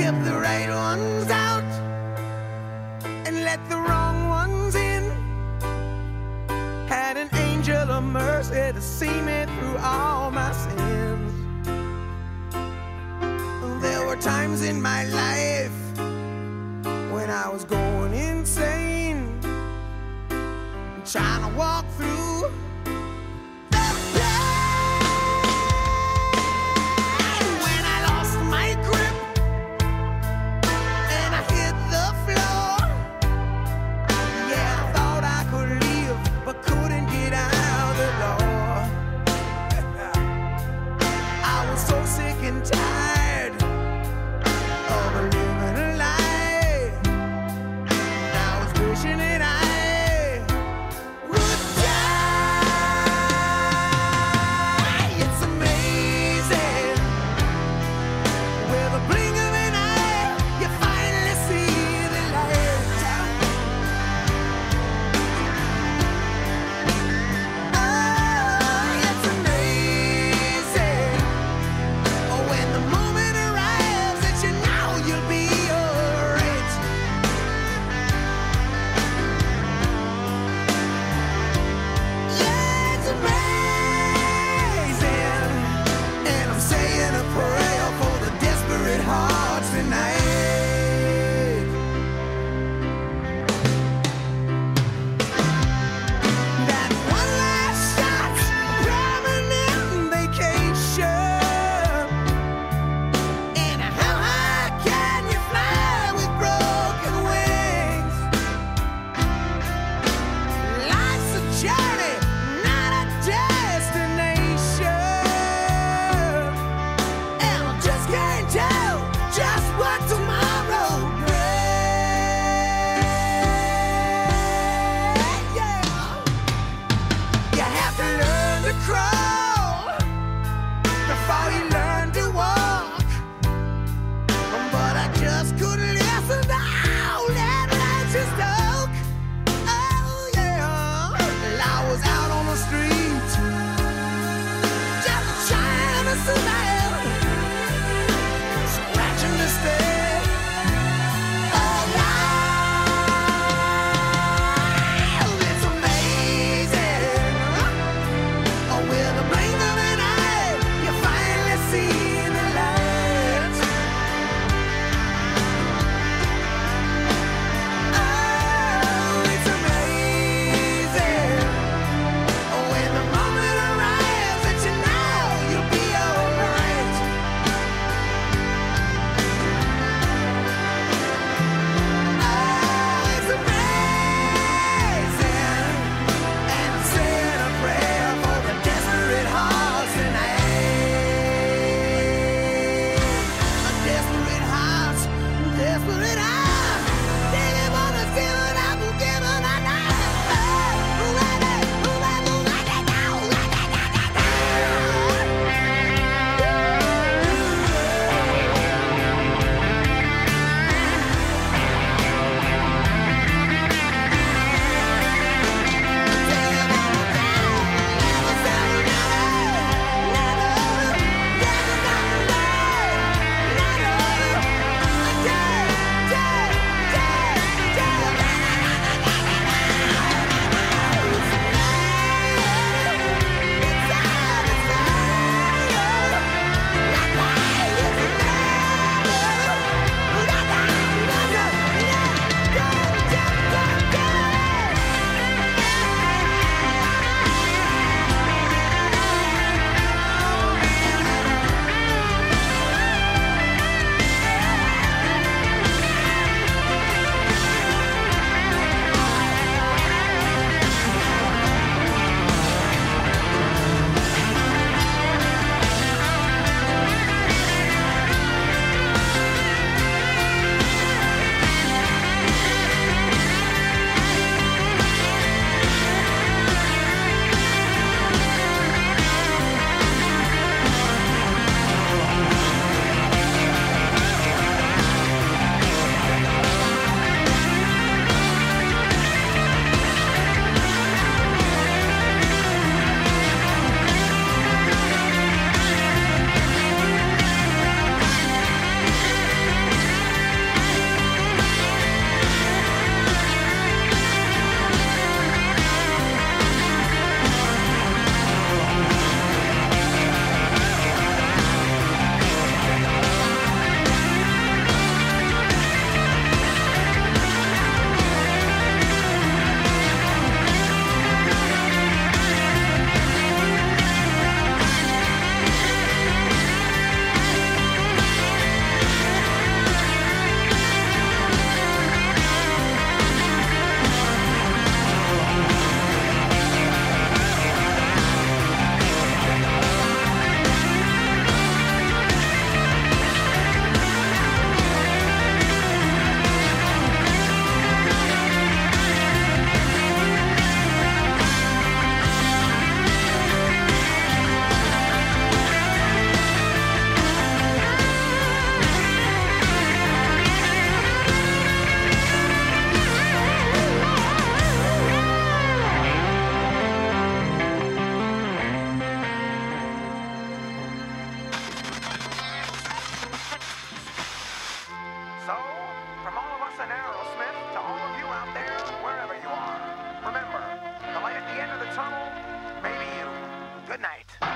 Kept the right ones out and let the wrong ones in. Had an angel of mercy to see me through all my sins. There were times in my life when I was going insane, trying to walk through cry. Good night.